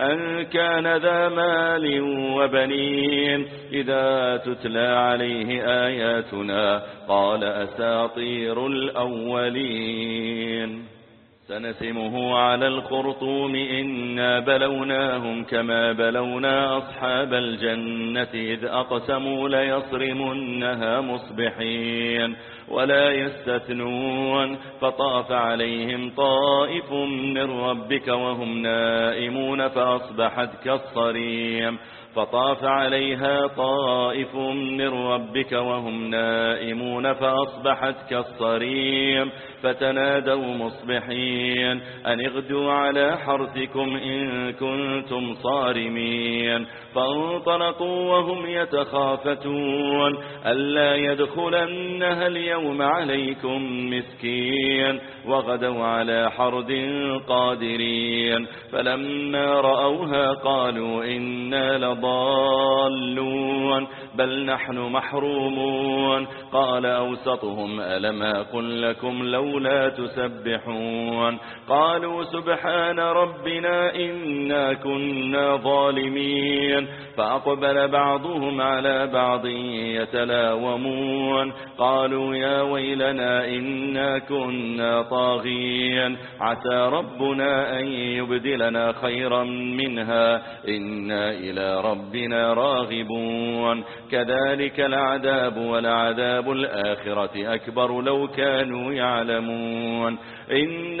أن كان ذا مال وبنين إذا تتلى عليه آياتنا قال أساطير الأولين. سنسمه على الخرطوم إنا بلوناهم كما بلونا أصحاب الجنة إذ أقسموا ليصرمنها مصبحين ولا يستثنون فطاف عليهم طائف من ربك وهم نائمون فأصبحت كالصريم فطاف عليها طائف من ربك وهم نائمون فأصبحت كالصريم فتنادوا مصبحين أن اغدوا على حرثكم إن كنتم صارمين. فانطلقوا وهم يتخافتون. ألا يدخلنها اليوم عليكم مسكين. وغدوا على حرد قادرين. فلما رأوها قالوا إنا لضالون. بل نحن محرومون. قال أوسطهم ألم أقل لكم لولا تسبحون. قالوا سبحان ربنا إنا كنا ظالمين. فأقبل بعضهم على بعض يتلاومون. قالوا يا ويلنا إنا كنا طاغين. عسى ربنا أن يبدلنا خيرا منها. إنا إلى ربنا راغبون. كذلك العذاب والعذاب الآخرة أكبر لو كانوا يعلمون. إن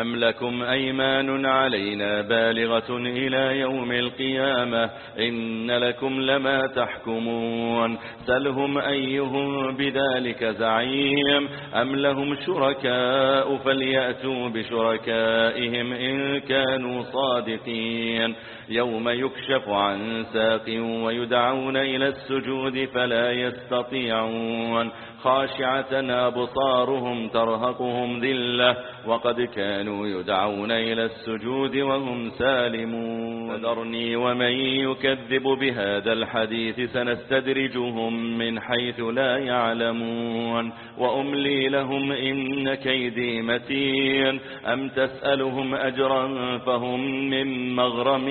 أم لكم أيمان علينا بالغة إلى يوم القيامة إن لكم لما تحكمون سلهم أيهم بذلك زعيم أم لهم شركاء فليأتوا بشركائهم إن كانوا صادقين يوم يكشف عن ساق ويدعون إلى السجود فلا يستطيعون خاشعة أبصارهم ترهقهم ذلة وقد كانوا يدعون إلى السجود وهم سالمون. فذرني ومن يكذب بهذا الحديث سنستدرجهم من حيث لا يعلمون. وأملي لهم إن كيدي متين. أم تسألهم أجرا فهم من مغرم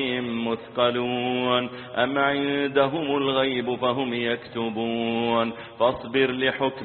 مثقلون. أم عندهم الغيب فهم يكتبون. فاصبر لحكم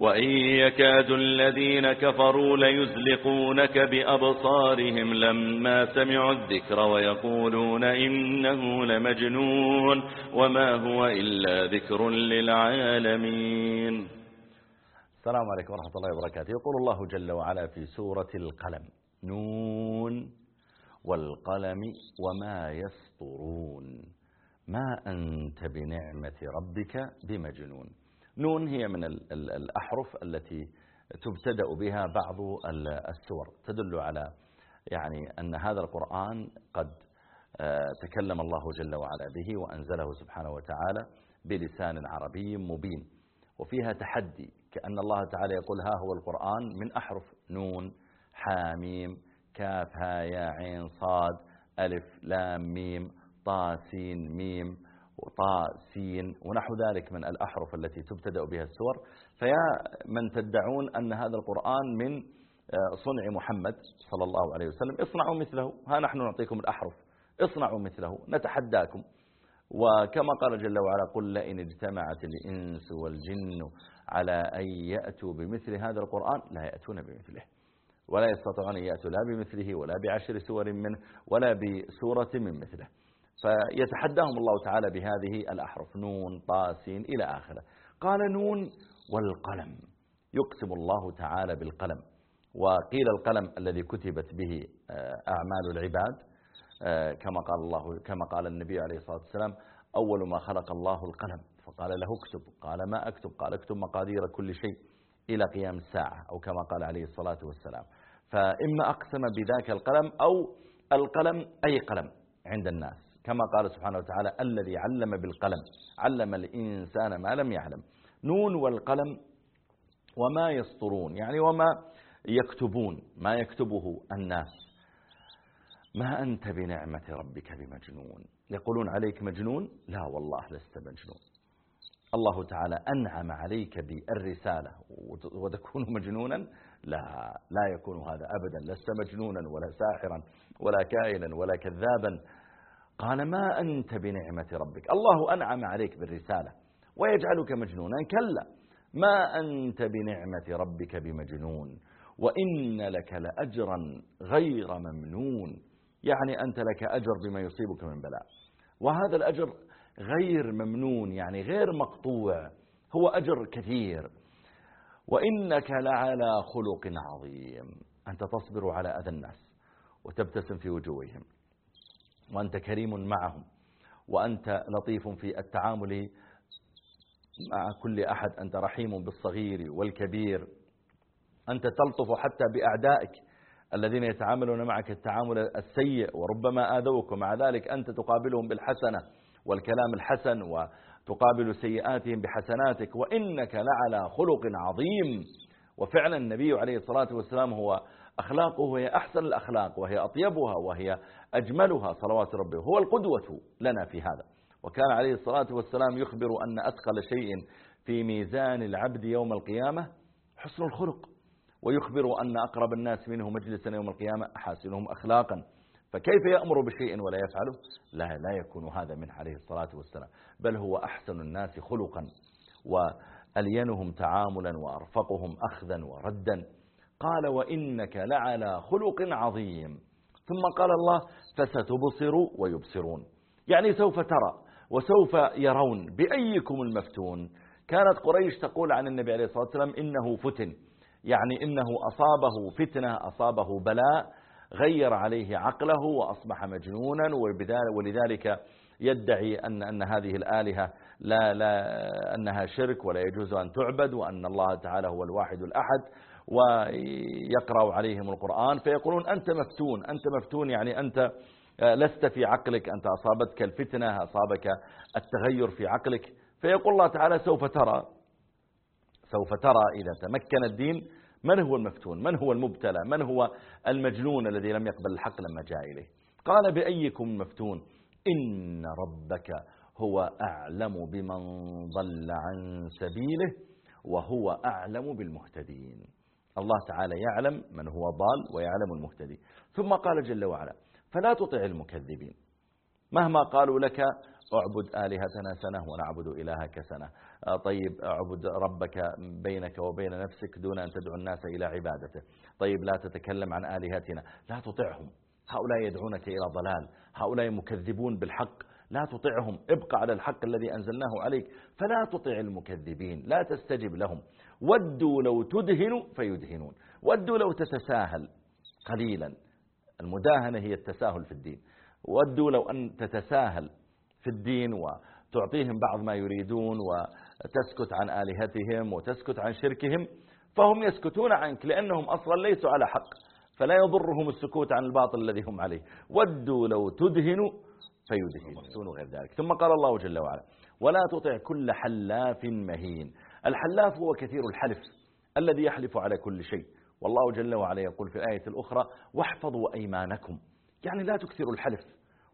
وإن يكاد الذين كفروا ليزلقونك بأبصارهم لما سمعوا الذكر ويقولون إنه لمجنون وما هو إلا ذكر للعالمين. السلام عليكم ورحمة الله وبركاته. يقول الله جل وعلا في سورة القلم نون والقلم وما يسطرون. ما أنت بنعمة ربك بمجنون. نون هي من الأحرف التي تبتدأ بها بعض السور. تدل على يعني أن هذا القرآن قد آه، تكلم الله جل وعلا به وأنزله سبحانه وتعالى بلسان عربي مبين. وفيها تحدي كأن الله تعالى يقول ها هو القرآن من أحرف نون حاميم كاف ها يا عين صاد ألف لام ميم طا سين ميم وطاء سين ونحو ذلك من الأحرف التي تبتدأ بها السور. فيا من تدعون أن هذا القرآن من آه، صنع محمد صلى الله عليه وسلم. اصنعوا مثله. ها نحن نعطيكم الأحرف. اصنعوا مثله. نتحداكم. وكما قال جل وعلا قل لئن اجتمعت الإنس والجن على أن يأتوا بمثل هذا القرآن لا يأتون بمثله. ولا يستطيعون أن يأتوا لا بمثله ولا بعشر سور منه ولا بسورة من مثله. فيتحداهم الله تعالى بهذه الأحرف. نون طاسين إلى آخره. قال نون والقلم. يقسم الله تعالى بالقلم. وقيل القلم الذي كتبت به آه، أعمال العباد آه، كما قال الله كما قال النبي عليه الصلاة والسلام أول ما خلق الله القلم. فقال له اكتب. قال ما أكتب؟ قال اكتب مقادير كل شيء إلى قيام الساعة أو كما قال عليه الصلاة والسلام. فإما أقسم بذاك القلم أو القلم أي قلم عند الناس. كما قال سبحانه وتعالى الذي علم بالقلم علم الإنسان ما لم يعلم. نون والقلم وما يسطرون يعني وما يكتبون ما يكتبه الناس. ما أنت بنعمة ربك بمجنون. يقولون عليك مجنون؟ لا والله لست مجنون. الله تعالى أنعم عليك بالرسالة. وتكون مجنونا؟ لا لا يكون هذا أبدا. لست مجنونا ولا ساحرا ولا كائنا ولا كذابا. قال ما أنت بنعمة ربك. الله أنعم عليك بالرسالة ويجعلك مجنونا. كلا ما أنت بنعمة ربك بمجنون وإن لك لأجرا غير ممنون. يعني أنت لك أجر بما يصيبك من بلاء. وهذا الأجر غير ممنون يعني غير مقطوع هو أجر كثير. وإنك لعلى خلق عظيم. أنت تصبر على أذى الناس وتبتسم في وجوههم. وأنت كريم معهم وأنت لطيف في التعامل مع كل أحد أنت رحيم بالصغير والكبير. أنت تلطف حتى بأعدائك الذين يتعاملون معك التعامل السيء وربما آذوك. ومع ذلك أنت تقابلهم بالحسنة والكلام الحسن وتقابل سيئاتهم بحسناتك. وإنك لعلى خلق عظيم. وفعلا النبي عليه الصلاة والسلام هو أخلاقه هي أحسن الأخلاق وهي أطيبها وهي أجملها صلوات ربه هو القدوة لنا في هذا. وكان عليه الصلاة والسلام يخبر أن أثقل شيء في ميزان العبد يوم القيامة حسن الخلق. ويخبر أن أقرب الناس منه مجلسا يوم القيامة أحاسنهم أخلاقا. فكيف يأمر بشيء ولا يفعله؟ لا لا يكون هذا من عليه الصلاة والسلام. بل هو أحسن الناس خلقا. وألينهم تعاملا وأرفقهم أخذا وردا. قال وإنك لعلى خلق عظيم. ثم قال الله فستبصر ويبصرون. يعني سوف ترى وسوف يرون بأيكم المفتون. كانت قريش تقول عن النبي عليه الصلاة والسلام إنه فتن. يعني إنه أصابه فتنة أصابه بلاء غير عليه عقله وأصبح مجنونا ولذلك يدعي أن, أن هذه الآلهة لا, لا أنها شرك ولا يجوز أن تعبد وأن الله تعالى هو الواحد الأحد ويقرأ عليهم القرآن فيقولون أنت مفتون أنت مفتون يعني أنت لست في عقلك أنت أصابتك الفتنة أصابك التغير في عقلك. فيقول الله تعالى سوف ترى سوف ترى إذا تمكن الدين من هو المفتون من هو المبتلى من هو المجنون الذي لم يقبل الحق لما جاء إليه. قال بأيكم مفتون؟ إن ربك هو أعلم بمن ضل عن سبيله وهو أعلم بالمهتدين. الله تعالى يعلم من هو ضال ويعلم المهتدي. ثم قال جل وعلا فلا تطع المكذبين. مهما قالوا لك اعبد آلهتنا سنة ونعبد إلهك سنة. آه، طيب اعبد ربك بينك وبين نفسك دون أن تدعو الناس إلى عبادته. طيب لا تتكلم عن آلهتنا. لا تطعهم. هؤلاء يدعونك إلى ضلال. هؤلاء مكذبون بالحق. لا تطعهم. ابقى على الحق الذي أنزلناه عليك. فلا تطع المكذبين. لا تستجب لهم. ودوا لو تدهنوا فيدهنون. ودوا لو تتساهل قليلا. المداهنة هي التساهل في الدين. ودوا لو أن تتساهل في الدين وتعطيهم بعض ما يريدون وتسكت عن آلهتهم وتسكت عن شركهم فهم يسكتون عنك لأنهم أصلا ليسوا على حق. فلا يضرهم السكوت عن الباطل الذي هم عليه. ودوا لو فيدهنون وغير ذلك. ثم قال الله جل وعلا ولا تطع كل حلاف مهين. الحلاف هو كثير الحلف الذي يحلف على كل شيء. والله جل وعلا يقول في الآية الأخرى واحفظوا أيمانكم. يعني لا تكثروا الحلف.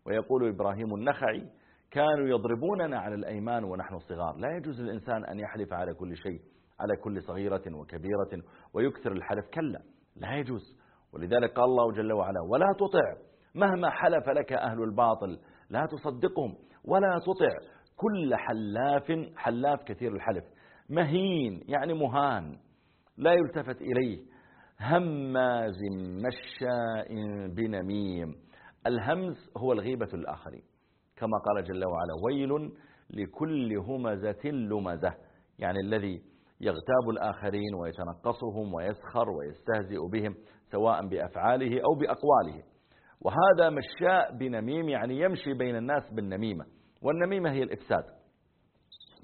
ويقول إبراهيم النخعي كانوا يضربوننا على الأيمان ونحن صغار لا يجوز للإنسان أن يحلف على كل شيء على كل صغيرة وكبيرة ويكثر الحلف. كلا لا يجوز. ولذلك قال الله جل وعلا ولا تطع مهما حلف لك أهل الباطل لا تصدقهم ولا تطع. كل حلاف حلاف كثير الحلف. مهين يعني مهان لا يلتفت إليه. هماز مشاء بنميم. الهمز هو الغيبة الآخرين كما قال جل وعلا ويل لكل همزة لمزة. يعني الذي يغتاب الآخرين ويتنقصهم ويسخر ويستهزئ بهم سواء بأفعاله أو بأقواله. وهذا مشاء بنميم يعني يمشي بين الناس بالنميمة. والنميمة هي الإفساد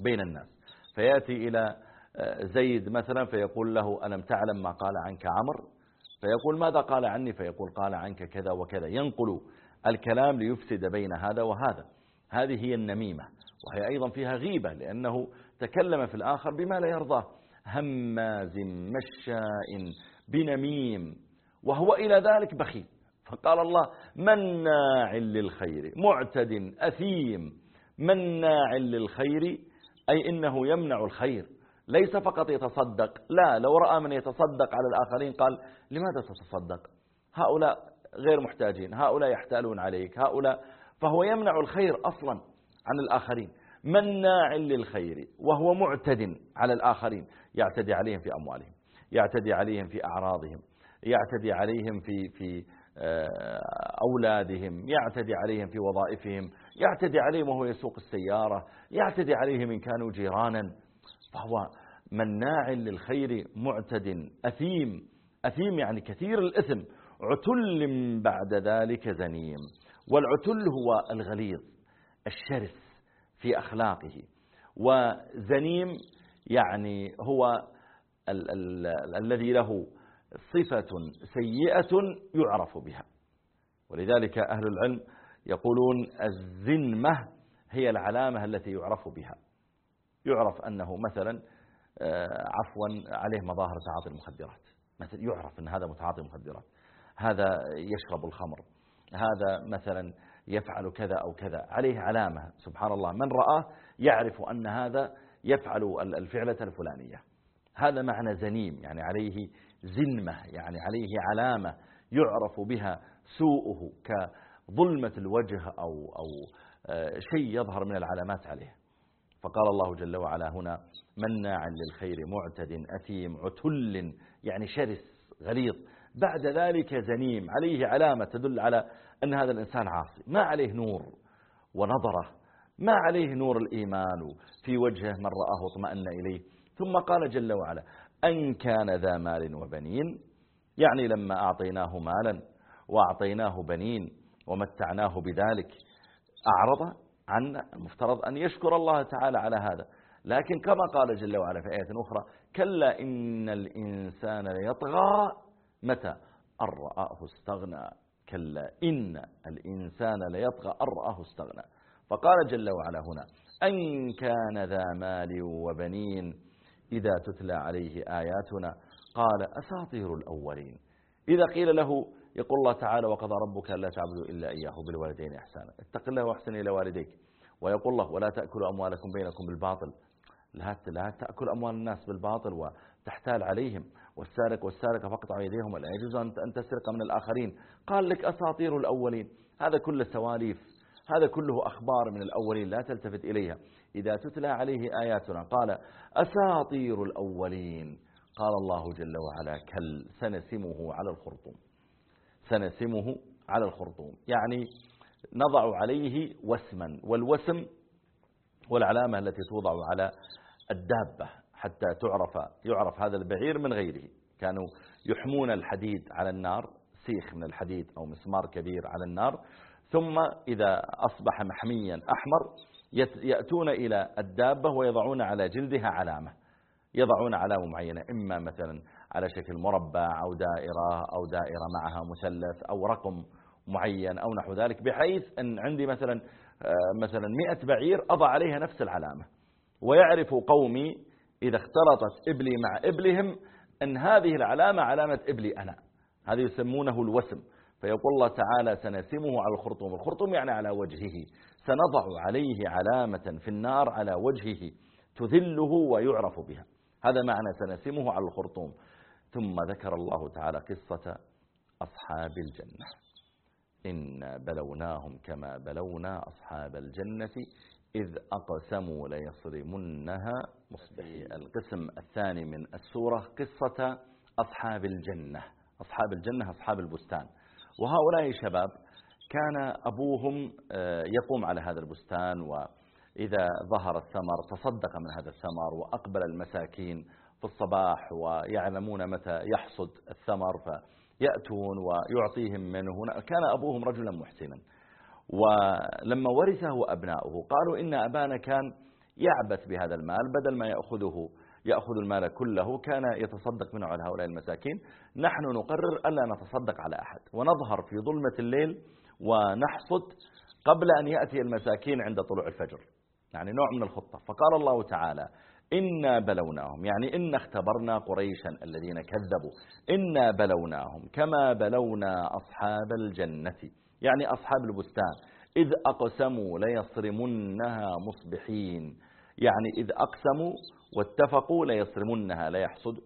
بين الناس. فيأتي إلى آه، زيد مثلا فيقول له ألم تعلم ما قال عنك عمر فيقول ماذا قال عني؟ فيقول قال عنك كذا وكذا. ينقل الكلام ليفسد بين هذا وهذا. هذه هي النميمة. وهي أيضا فيها غيبة لأنه تكلم في الآخر بما لا يرضاه. هماز مشاء بنميم وهو إلى ذلك بخيل. فقال الله مناع للخير معتد أثيم مناع للخير أي إنه يمنع الخير. ليس فقط يتصدق لا لو رأى من يتصدق على الآخرين قال لماذا تتصدق هؤلاء غير محتاجين هؤلاء يحتالون عليك هؤلاء فهو يمنع الخير أصلا عن الآخرين. مناع للخير وهو معتد على الآخرين يعتدي عليهم في أموالهم يعتدي عليهم في أعراضهم يعتدي عليهم في في أولادهم يعتدي عليهم في وظائفهم يعتدي عليهم وهو يسوق السيارة يعتدي عليهم إن كانوا جيرانا. فهو مناع للخير معتد أثيم. أثيم يعني كثير الإثم. عتل بعد ذلك زنيم. والعتل هو الغليظ الشرس في أخلاقه. وزنيم يعني هو ال ال الذي له صفة سيئة يعرف بها. ولذلك أهل العلم يقولون الزنمة هي العلامة التي يعرف بها. يعرف أنه مثلا آه، عفوا عليه مظاهر تعاطي المخدرات. مثلا يعرف أن هذا متعاطي مخدرات هذا يشرب الخمر. هذا مثلا يفعل كذا أو كذا. عليه علامة. سبحان الله. من رآه يعرف أن هذا يفعل الفعلة الفلانية. هذا معنى زنيم. يعني عليه زنمة يعني عليه علامة يعرف بها سوءه كظلمة الوجه أو, أو آه، شيء يظهر من العلامات عليه. فقال الله جل وعلا هنا مناع للخير معتد أثيم عتل يعني شرس غليظ. بعد ذلك زنيم عليه علامة تدل على أن هذا الإنسان عاصي. ما عليه نور ونظرة ما عليه نور الإيمان في وجهه من رآه اطمأن إليه. ثم قال جل وعلا أن كان ذا مال وبنين. يعني لما أعطيناه مالا وأعطيناه بنين ومتعناه بذلك أعرض عن المفترض أن يشكر الله تعالى على هذا. لكن كما قال جل وعلا في آية أخرى كلا إن الإنسان ليطغى متى؟ أن رآه استغنى. كلا إن الإنسان ليطغى أن رآه استغنى. فقال جل وعلا هنا أن كان ذا مال وبنين إذا تتلى عليه آياتنا. قال أساطير الأولين. إذا قيل له يقول الله تعالى وقضى ربك لا تعبدوا إلا إياه بالوالدين إحسانا. اتق الله واحسن إلى والديك. ويقول الله ولا تأكلوا أموالكم بينكم بالباطل. لا لا تأكل أموال الناس بالباطل وتحتال عليهم. والسارق والسارقة فاقطعوا يديهم ولا يجوز أن تسرق من الآخرين. قال لك أساطير الأولين. هذا كله سواليف هذا كله أخبار من الأولين لا تلتفت إليها. إذا تتلى عليه آياتنا قال أساطير الأولين. قال الله جل وعلا كل سنسمه على الخرطوم. سنسمه على الخرطوم. يعني نضع عليه وسما والوسم والعلامة التي توضع على الدابة حتى تعرف يعرف هذا البعير من غيره. كانوا يحمون الحديد على النار سيخ من الحديد أو مسمار كبير على النار ثم إذا أصبح محميا أحمر يأتون إلى الدابة ويضعون على جلدها علامة. يضعون علامة معينة إما مثلا على شكل مربع أو دائرة أو دائرة معها مثلث أو رقم معين أو نحو ذلك بحيث أن عندي مثلا آه، مثلا مئة بعير أضع عليها نفس العلامة. ويعرف قومي إذا اختلطت إبلي مع إبلهم أن هذه العلامة علامة إبلي أنا. هذا يسمونه الوسم. فيقول الله تعالى سنسمه على الخرطوم الخرطوم يعني على وجهه سنضع عليه علامة في النار على وجهه تذله ويعرف بها. هذا معنى سنسمه على الخرطوم. ثم ذكر الله تعالى قصة أصحاب الجنة. إن بلوناهم كما بلونا أصحاب الجنة إذ أقسموا ليصرمنها مصبحين. القسم الثاني من السورة قصة أصحاب الجنة. أصحاب الجنة أصحاب البستان. وهؤلاء الشباب كان أبوهم آه، يقوم على هذا البستان وإذا ظهر الثمر تصدق من هذا الثمر وأقبل المساكين في الصباح ويعلمون متى يحصد الثمر فيأتون ويعطيهم منه. كان أبوهم رجلا محسنا. ولما ورثه أبناؤه قالوا إن أبانا كان يعبث بهذا المال بدل ما يأخذه يأخذ المال كله كان يتصدق منه على هؤلاء المساكين. نحن نقرر ألا نتصدق على أحد. ونظهر في ظلمة الليل ونحصد قبل أن يأتي المساكين عند طلوع الفجر. يعني نوع من الخطة. فقال الله تعالى إنا بلوناهم. يعني إن اختبرنا قريشا الذين كذبوا. إنا بلوناهم كما بلونا أصحاب الجنة. يعني أصحاب البستان. إذ أقسموا ليصرمنها مصبحين. يعني إذ أقسموا واتفقوا ليصرمنها ليحصد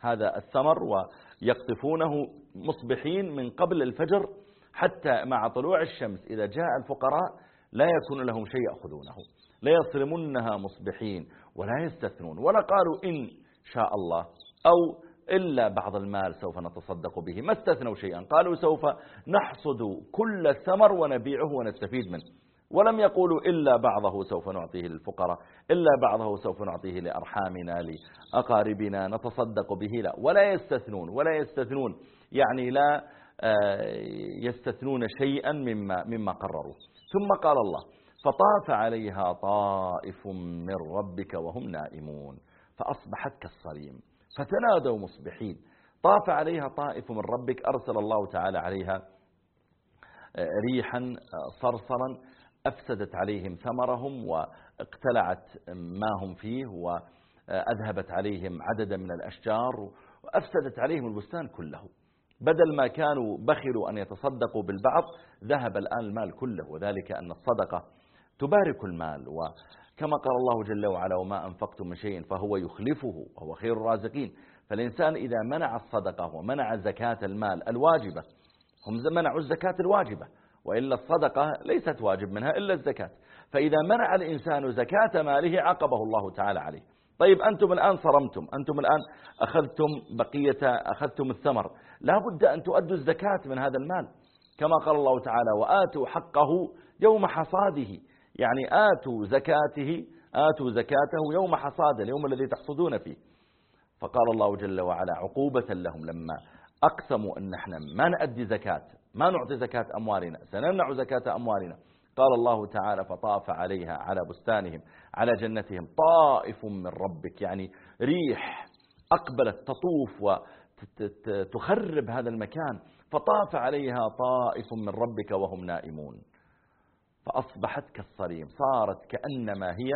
هذا الثمر ويقطفونه مصبحين من قبل الفجر حتى مع طلوع الشمس. إذا جاء الفقراء لا يكون لهم شيء يأخذونه ليصرمنها مصبحين ولا يستثنون. ولا قالوا إن شاء الله أو إلا بعض المال سوف نتصدق به ما استثنوا شيئا. قالوا سوف نحصد كل الثمر ونبيعه ونستفيد منه. ولم يقولوا إلا بعضه سوف نعطيه للفقراء إلا بعضه سوف نعطيه لأرحامنا لأقاربنا نتصدق به لا ولا يستثنون ولا يستثنون يعني لا آه، يستثنون شيئا مما, مما قرروا. ثم قال الله فطاف عليها طائف من ربك وهم نائمون فأصبحت كالصريم فتنادوا مصبحين. طاف عليها طائف من ربك أرسل الله تعالى عليها آه، ريحا آه، صرصرا أفسدت عليهم ثمرهم واقتلعت ما هم فيه وأذهبت عليهم عددا من الأشجار وأفسدت عليهم البستان كله. بدل ما كانوا بخلوا أن يتصدقوا بالبعض ذهب الآن المال كله وذلك أن الصدقة تبارك المال. وكما قال الله جل وعلا وما أنفقتم من شيء فهو يخلفه وهو خير الرازقين. فالإنسان إذا منع الصدقة ومنع زكاة المال الواجبة هم منعوا الزكاة الواجبة. وإلا الصدقة ليست واجب منها إلا الزكاة. فإذا منع الإنسان زكاة ماله عقبه الله تعالى عليه. طيب أنتم الآن صرمتم. أنتم الآن أخذتم بقية أخذتم الثمر. لا بد أن تؤدوا الزكاة من هذا المال. كما قال الله تعالى وآتوا حقه يوم حصاده. يعني آتوا زكاته آتوا زكاته يوم حصاده اليوم الذي تحصدون فيه. فقال الله جل وعلا عقوبة لهم لما أقسموا أن إحنا ما نأدي زكاة ما نعطي زكاة أموالنا سنمنع زكاة أموالنا. قال الله تعالى فطاف عليها على بستانهم على جنتهم. طائف من ربك يعني ريح أقبلت تطوف وتخرب هذا المكان. فطاف عليها طائف من ربك وهم نائمون. فأصبحت كالصريم صارت كأنما هي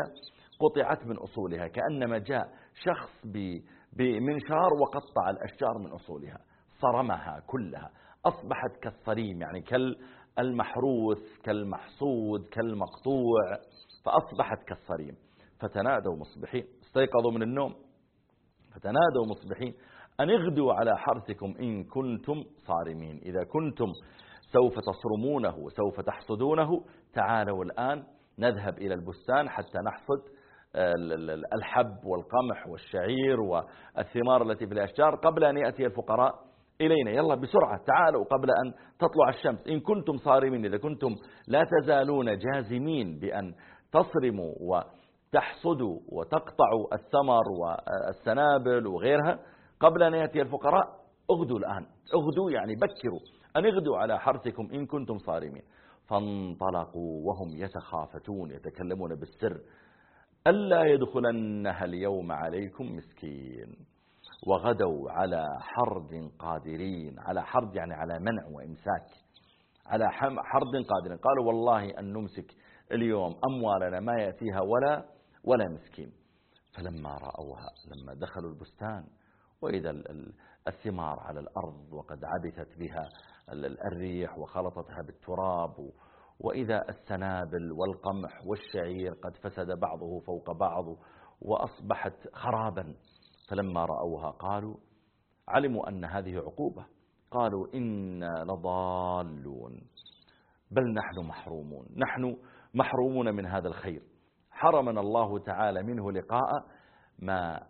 قطعت من أصولها كأنما جاء شخص بمنشار وقطع الأشجار من أصولها صرمها كلها. أصبحت كالصريم يعني كالمحروث كالمحصود كالمقطوع فأصبحت كالصريم. فتنادوا مصبحين. استيقظوا من النوم. فتنادوا مصبحين. أن اغدوا على حرثكم إن كنتم صارمين. إذا كنتم سوف تصرمونه سوف تحصدونه تعالوا الآن نذهب إلى البستان حتى نحصد الحب والقمح والشعير والثمار التي في الأشجار قبل أن يأتي الفقراء. إلينا. يلا بسرعة تعالوا قبل أن تطلع الشمس. إن كنتم صارمين إذا كنتم لا تزالون جازمين بأن تصرموا وتحصدوا وتقطعوا الثمر والسنابل وغيرها قبل أن يأتي الفقراء اغدوا الآن. اغدوا يعني بكروا. أن اغدوا على حرثكم إن كنتم صارمين. فانطلقوا وهم يتخافتون يتكلمون بالسر. ألا يدخلنها اليوم عليكم مسكين. وغدوا على حرد قادرين على حرد يعني على منع وإمساك على حرد قادرين. قالوا والله أن نمسك اليوم أموالنا ما يأتيها ولا ولا مسكين. فلما رأوها لما دخلوا البستان وإذا الثمار على الأرض وقد عبثت بها الريح وخلطتها بالتراب وإذا السنابل والقمح والشعير قد فسد بعضه فوق بعض وأصبحت خرابا. فلما رأوها قالوا علموا أن هذه عقوبة. قالوا إنا لضالون بل نحن محرومون. نحن محرومون من هذا الخير. حرمنا الله تعالى منه لقاء ما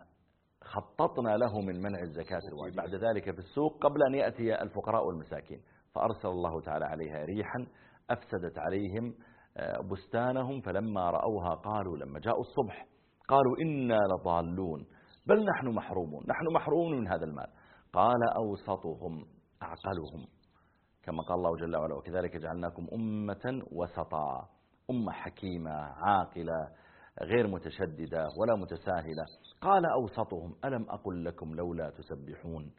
خططنا له من منع الزكاة الواجبة. بعد ذلك في السوق قبل أن يأتي الفقراء والمساكين. فأرسل الله تعالى عليها ريحا أفسدت عليهم آه، بستانهم. فلما رأوها قالوا لما جاءوا الصبح قالوا إنا لضالون. بل نحن محرومون. نحن محرومون من هذا المال. قال أوسطهم أعقلهم. كما قال الله جل وعلا وكذلك جعلناكم أمة وسطا. أمة حكيمة عاقلة غير متشددة ولا متساهلة. قال أوسطهم ألم أقل لكم لولا تسبحون؟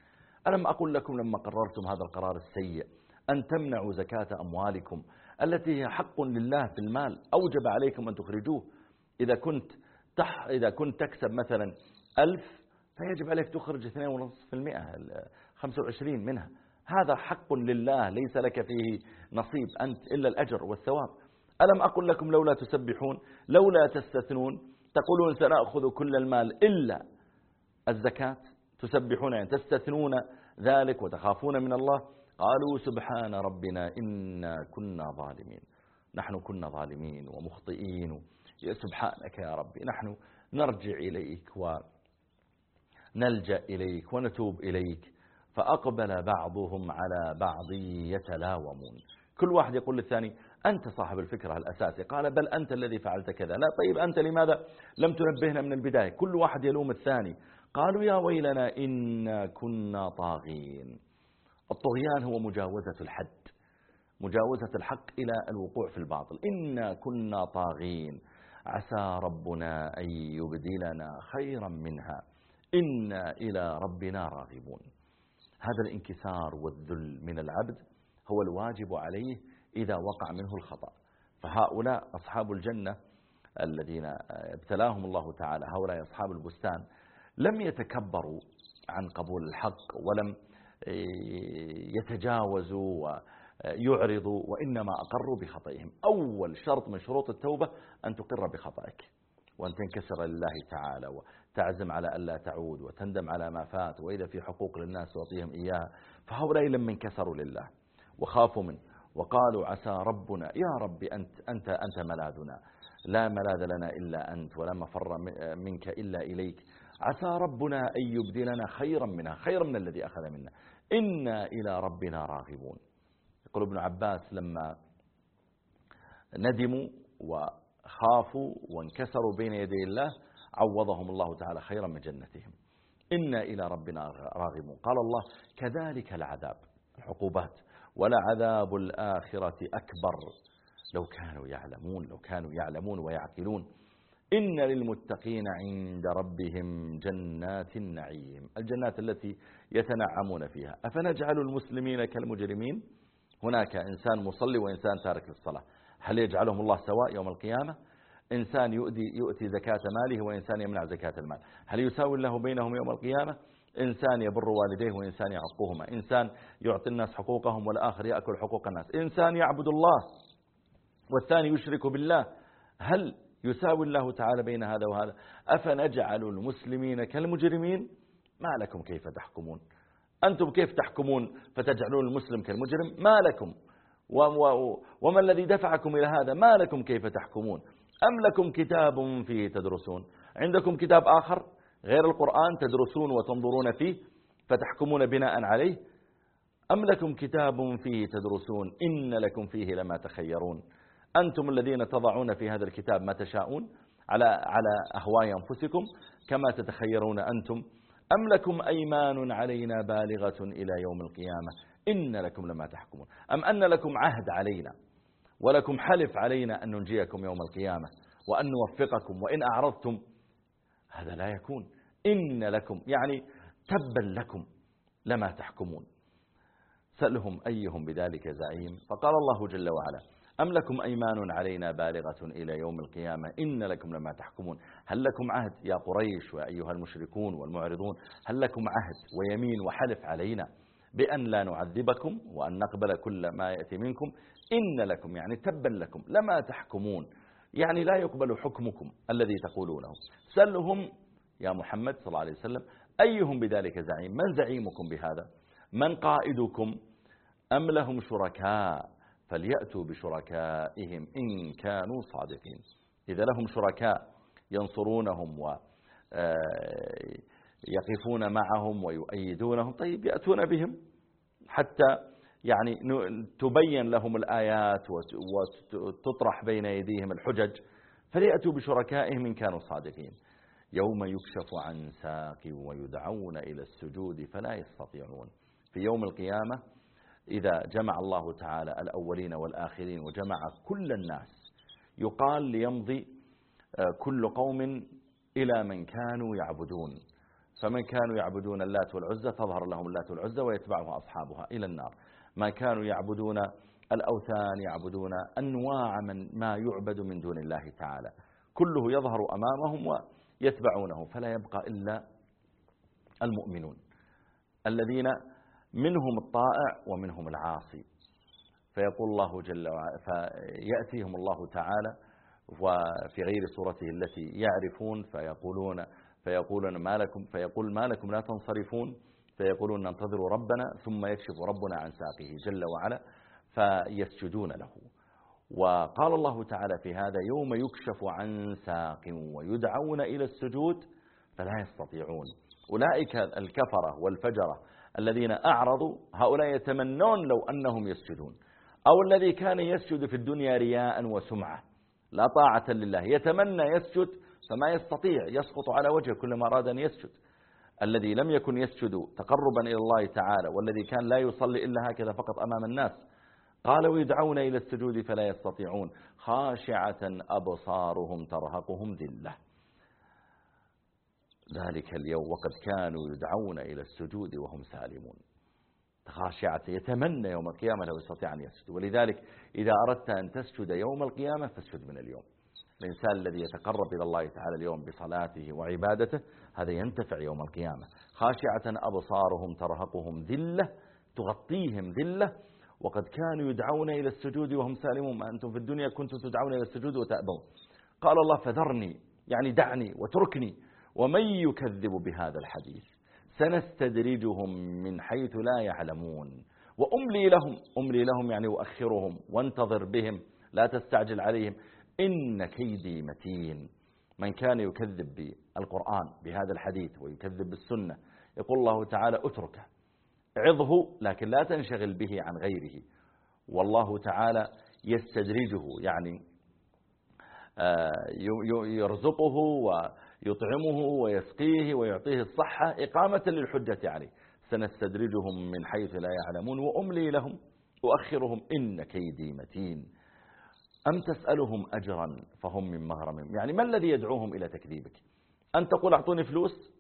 ألم أقل لكم لما قررتم هذا القرار السيء؟ أن تمنعوا زكاة أموالكم التي هي حق لله في المال. أوجب عليكم أن تخرجوه. إذا كنت تح إذا كنت تكسب مثلا ألف فيجب عليك تخرج 2.5% 25 منها. هذا حق لله ليس لك فيه نصيب أنت إلا الأجر والثواب. ألم أقل لكم لولا تسبحون لولا تستثنون؟ تقولون سنأخذ كل المال إلا الزكاة. تسبحون يعني تستثنون ذلك وتخافون من الله. قالوا سبحان ربنا إنا كنا ظالمين. نحن كنا ظالمين ومخطئين. سبحانك يا ربي نحن نرجع إليك ونلجأ إليك ونتوب إليك فأقبل بعضهم على بعض يتلاومون. كل واحد يقول للثاني أنت صاحب الفكرة الأساسي. قال بل أنت الذي فعلت كذا. لا طيب أنت لماذا لم تنبهنا من البداية؟ كل واحد يلوم الثاني. قالوا يا ويلنا إنا كنا طاغين. الطغيان هو مجاوزة الحد مجاوزة الحق إلى الوقوع في الباطل. إنا كنا طاغين. عسى ربنا أن يبدلنا خيرا منها. إنا إلى ربنا راغبون. هذا الانكسار والذل من العبد هو الواجب عليه إذا وقع منه الخطأ. فهؤلاء أصحاب الجنة الذين ابتلاهم الله تعالى هؤلاء أصحاب البستان لم يتكبروا عن قبول الحق ولم يتجاوزوا ويعرضوا وإنما أقروا بخطئهم. أول شرط من شروط التوبة أن تقر بخطئك وأن تنكسر لله تعالى وتعزم على ألا تعود وتندم على ما فات وإذا في حقوق للناس تعطيهم إياها. فهؤلاء لما انكسروا لله وخافوا منه وقالوا عسى ربنا يا رب أنت, أنت, أنت ملاذنا. لا ملاذ لنا إلا أنت ولا مفر منك إلا إليك. عسى ربنا أن يبدلنا خيرا منها خيرا من الذي أخذ منا. إنا إلى ربنا راغبون. يقول ابن عباس لما ندموا وخافوا وانكسروا بين يدي الله عوضهم الله تعالى خيرا من جنتهم. إنا إلى ربنا راغبون. قال الله كذلك العذاب العقوبات ولعذاب الآخرة أكبر. لو كانوا يعلمون لو كانوا يعلمون ويعقلون. إن للمتقين عند ربهم جنات النعيم. الجنات التي يتنعمون فيها. أفنجعل المسلمين كالمجرمين؟ هناك إنسان مصلي وإنسان تارك للصلاة. هل يجعلهم الله سواء يوم القيامة؟ إنسان يؤدي يؤتي زكاة ماله وإنسان يمنع زكاة المال. هل يساوي الله بينهم يوم القيامة؟ إنسان يبر والديه وإنسان يعقهما إنسان يعطي الناس حقوقهم والآخر يأكل حقوق الناس. إنسان يعبد الله والثاني يشرك بالله. هل يساوي الله تعالى بين هذا وهذا؟ أفنجعل المسلمين كالمجرمين؟ ما لكم كيف تحكمون؟ أنتم كيف تحكمون فتجعلون المسلم كالمجرم؟ ما لكم. وما الذي دفعكم إلى هذا؟ ما لكم كيف تحكمون؟ أم لكم كتاب فيه تدرسون؟ عندكم كتاب آخر غير القرآن تدرسون وتنظرون فيه فتحكمون بناء عليه؟ أم لكم كتاب فيه تدرسون؟ إن لكم فيه لما تخيرون. أنتم الذين تضعون في هذا الكتاب ما تشاءون على على أهواء أنفسكم كما تتخيرون أنتم. أم لكم أيمان علينا بالغة إلى يوم القيامة؟ إن لكم لما تحكمون. أم أن لكم عهد علينا ولكم حلف علينا أن ننجيكم يوم القيامة وأن نوفقكم وإن أعرضتم؟ هذا لا يكون. إن لكم يعني تبا لكم لما تحكمون. سألهم أيهم بذلك زعيم فقال الله جل وعلا أم لكم أيمان علينا بالغة إلى يوم القيامة؟ إن لكم لما تحكمون. هل لكم عهد يا قريش وأيها المشركون والمعرضون؟ هل لكم عهد ويمين وحلف علينا؟ بأن لا نعذبكم وأن نقبل كل ما يأتي منكم. إن لكم يعني تبا لكم. لما تحكمون يعني لا يقبل حكمكم الذي تقولونه. سلهم يا محمد صلى الله عليه وسلم أيهم بذلك زعيم؟ من زعيمكم بهذا؟ من قائدكم؟ أم لهم شركاء؟ فليأتوا بشركائهم إن كانوا صادقين. إذا لهم شركاء ينصرونهم ويقفون آه، معهم ويؤيدونهم. طيب يأتون بهم حتى يعني تبين لهم الآيات وتطرح بين يديهم الحجج فليأتوا بشركائهم إن كانوا صادقين. يوم يكشف عن ساق ويدعون إلى السجود فلا يستطيعون. في يوم القيامة إذا جمع الله تعالى الأولين والآخرين وجمع كل الناس يقال ليمضي آه، كل قوم إلى من كانوا يعبدون. فمن كانوا يعبدون اللات والعزة تظهر لهم اللات والعزة ويتبعها أصحابها إلى النار. ما كانوا يعبدون الأوثان يعبدون أنواع من ما يعبد من دون الله تعالى. كله يظهر أمامهم ويتبعونه فلا يبقى إلا المؤمنون. الذين منهم الطائع ومنهم العاصي. فيقول الله جل وعلا فيأتيهم الله تعالى وفي غير صورته التي يعرفون فيقولون فيقولون ما لكم فيقول ما لكم لا تنصرفون. فيقولون ننتظر ربنا ثم يكشف ربنا عن ساقه جل وعلا فيسجدون له. وقال الله تعالى في هذا يوم يكشف عن ساق ويدعون إلى السجود فلا يستطيعون. أولئك الكفرة والفجرة الذين أعرضوا هؤلاء يتمنون لو أنهم يسجدون. أو الذي كان يسجد في الدنيا رياء وسمعة لا طاعة لله يتمنى يسجد فما يستطيع يسقط على وجهه كلما أراد أن يسجد. الذي لم يكن يسجد تقربا إلى الله تعالى والذي كان لا يصلي إلا هكذا فقط أمام الناس قال ويدعون إلى السجود فلا يستطيعون. خاشعة أبصارهم ترهقهم ذلة. ذلك اليوم وقد كانوا يدعون إلى السجود وهم سالمون. خاشعة يتمنى يوم القيامة لو يستطيع أن يسجد ولذلك إذا أردت أن تسجد يوم القيامة فاسجد من اليوم. الإنسان الذي يتقرب إلى الله تعالى اليوم بصلاته وعبادته هذا ينتفع يوم القيامة. خاشعة أبصارهم ترهقهم ذلة تغطيهم ذلة وقد كانوا يدعون إلى السجود وهم سالمون. ما أنتم في الدنيا كنتم تدعون إلى السجود وتأبون. قال الله فذرني يعني دعني وتركني ومن يكذب بهذا الحديث؟ سنستدرجهم من حيث لا يعلمون. وأملي لهم أملي لهم يعني أؤخرهم وانتظر بهم لا تستعجل عليهم. إن كيدي متين. من كان يكذب بالقرآن بهذا الحديث ويكذب بالسنة يقول الله تعالى اتركه عظه لكن لا تنشغل به عن غيره. والله تعالى يستدرجه يعني آه، يرزقه ويطعمه ويسقيه ويعطيه الصحة إقامة للحجة عليه سنستدرجهم من حيث لا يعلمون وأملي لهم أؤخرهم إن كيدي متين. أم تسألهم أجرا فهم من مغرم يعني ما الذي يدعوهم إلى تكذيبك؟ أن تقول أعطوني فلوس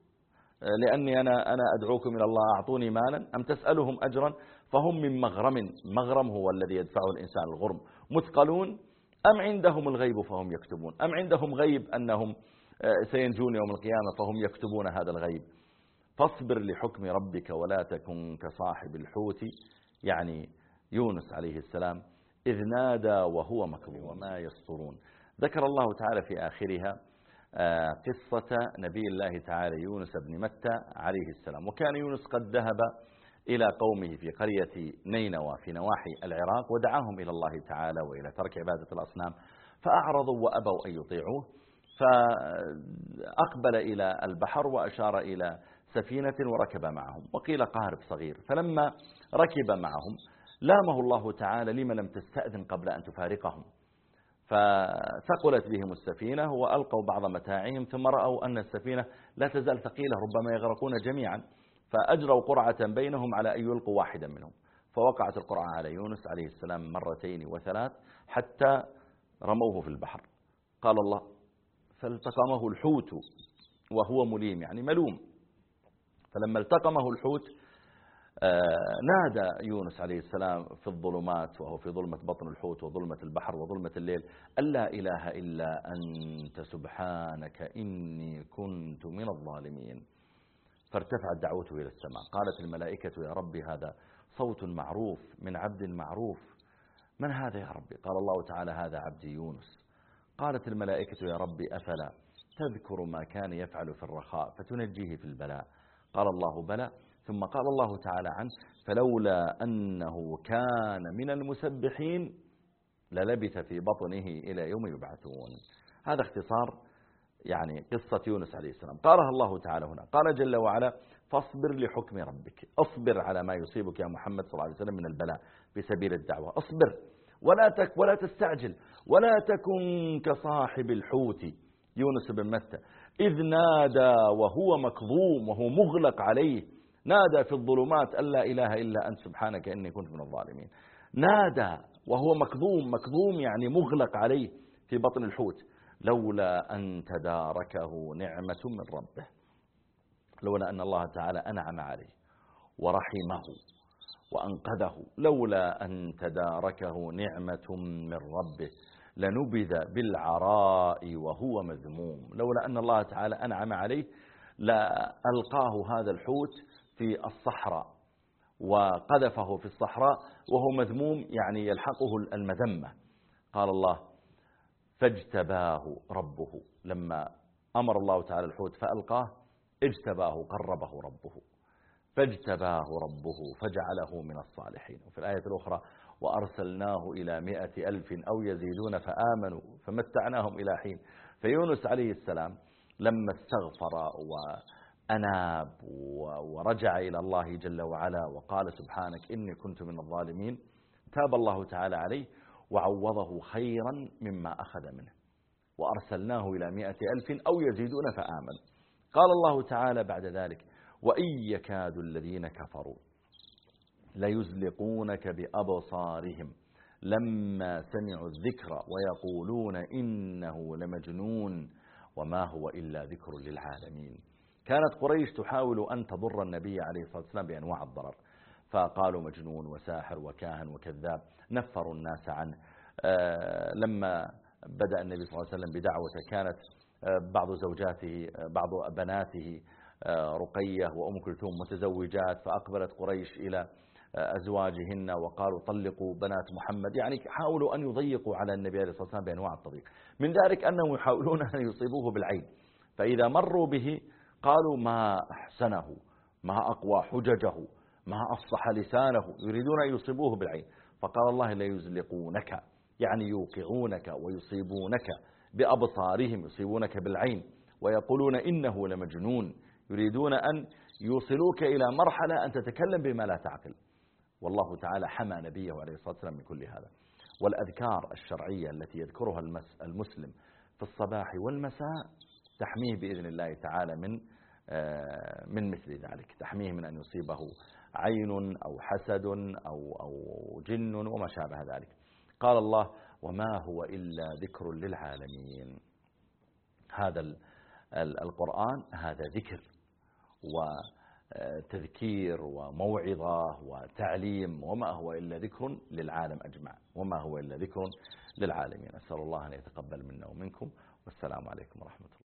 لأني أنا, أنا أدعوكم إلى الله أعطوني مالا. أم تسألهم أجرا فهم من مغرم؟ مغرم هو الذي يدفعه الإنسان الغرم. مثقلون؟ أم عندهم الغيب فهم يكتبون؟ أم عندهم غيب أنهم آه، سينجون يوم القيامة فهم يكتبون هذا الغيب؟ فاصبر لحكم ربك ولا تكن كصاحب الحوت. يعني يونس عليه السلام إذ نادى وهو مكظوم وما يسطرون ذكر الله تعالى في آخرها آه، قصة نبي الله تعالى يونس بن متى عليه السلام. وكان يونس قد ذهب إلى قومه في قرية نينوى في نواحي العراق ودعاهم إلى الله تعالى وإلى ترك عبادة الأصنام فأعرضوا وأبوا أن يطيعوه فأقبل إلى البحر وأشار إلى سفينة وركب معهم وقيل قارب صغير. فلما ركب معهم لامه الله تعالى لما لم تستأذن قبل أن تفارقهم. فثقلت بهم السفينة وألقوا بعض متاعهم ثم رأوا أن السفينة لا تزال ثقيلة ربما يغرقون جميعا. فأجروا قرعة بينهم على أن يلقوا واحدا منهم. فوقعت القرعة على يونس عليه السلام مرتين وثلاث حتى رموه في البحر. قال الله فالتقمه الحوت وهو مليم يعني ملوم. فلما التقمه الحوت نادى يونس عليه السلام في الظلمات وهو في ظلمة بطن الحوت وظلمة البحر وظلمة الليل. أن لا إله إلا أنت سبحانك إني كنت من الظالمين. فارتفعت دعوته إلى السماء. قالت الملائكة يا ربي هذا صوت معروف من عبد معروف. من هذا يا ربي؟ قال الله تعالى هذا عبدي يونس. قالت الملائكة يا ربي أفلا تذكر ما كان يفعل في الرخاء فتنجيه في البلاء. قال الله بلى. ثم قال الله تعالى عنه فلولا أنه كان من المسبحين للبث في بطنه إلى يوم يبعثون. هذا اختصار يعني قصة يونس عليه السلام. قالها الله تعالى هنا قال جل وعلا فاصبر لحكم ربك اصبر على ما يصيبك يا محمد صلى الله عليه وسلم من البلاء بسبيل الدعوة اصبر ولا تك ولا تستعجل ولا تكن كصاحب الحوت. يونس بن متى إذ نادى وهو مكظوم وهو مغلق عليه نادى في الظلمات أن لا إله إلا أنت سبحانك إني كنت من الظالمين. نادى وهو مكظوم مكظوم يعني مغلق عليه في بطن الحوت. لولا أن تداركه نعمة من ربه. لولا أن الله تعالى أنعم عليه ورحمه وأنقذه. لولا أن تداركه نعمة من ربه. لنبذ بالعراء وهو مذموم. لولا أن الله تعالى أنعم عليه لألقاه هذا الحوت في الصحراء وقذفه في الصحراء وهو مذموم يعني يلحقه المذمة. قال الله فاجتباه ربه. لما أمر الله تعالى الحوت فألقاه اجتباه قربه ربه. فاجتباه ربه فجعله من الصالحين. وفي الآية الأخرى وأرسلناه إلى مئة ألف أو يزيدون فآمنوا فمتعناهم إلى حين. فيونس عليه السلام لما استغفر وأناب ورجع إلى الله جل وعلا وقال سبحانك إني كنت من الظالمين. تاب الله تعالى عليه وعوضه خيرا مما أخذ منه. وأرسلناه إلى مئة ألف أو يزيدون فآمن. قال الله تعالى بعد ذلك وإن يكاد الذين كفروا ليزلقونك بأبصارهم لما سمعوا الذكر ويقولون إنه لمجنون وما هو إلا ذكر للعالمين. كانت قريش تحاول أن تضر النبي عليه الصلاة والسلام بأنواع الضرر. فقالوا مجنون وساحر وكاهن وكذاب نفروا الناس عنه. آه، لما بدأ النبي صلى الله عليه وسلم بدعوته كانت آه، بعض زوجاته آه، بعض بناته رقية وأم كلثوم متزوجات فأقبلت قريش إلى أزواجهن وقالوا طلقوا بنات محمد. يعني حاولوا أن يضيقوا على النبي عليه الصلاة والسلام بأنواع التضييق من ذلك أنهم يحاولون أن يصيبوه بالعين. فإذا مروا به قالوا ما أحسنه ما أقوى حججه ما أفصح لسانه يريدون أن يصيبوه بالعين. فقال الله لا يزلقونك يعني يوقعونك ويصيبونك بأبصارهم يصيبونك بالعين ويقولون إنه لمجنون. يريدون أن يوصلوك إلى مرحلة أن تتكلم بما لا تعقل. والله تعالى حمى نبيه عليه الصلاة والسلام من كل هذا. والأذكار الشرعية التي يذكرها المسلم في الصباح والمساء تحميه بإذن الله تعالى من آه، من مثل ذلك. تحميه من أن يصيبه عين أو حسد أو, أو جن وما شابه ذلك. قال الله وما هو إلا ذكر للعالمين. هذا القرآن هذا ذكر وتذكير وموعظة وتعليم. وما هو إلا ذكر للعالم أجمع. وما هو إلا ذكر للعالمين. أسأل الله أن يتقبل منا ومنكم. والسلام عليكم ورحمة الله.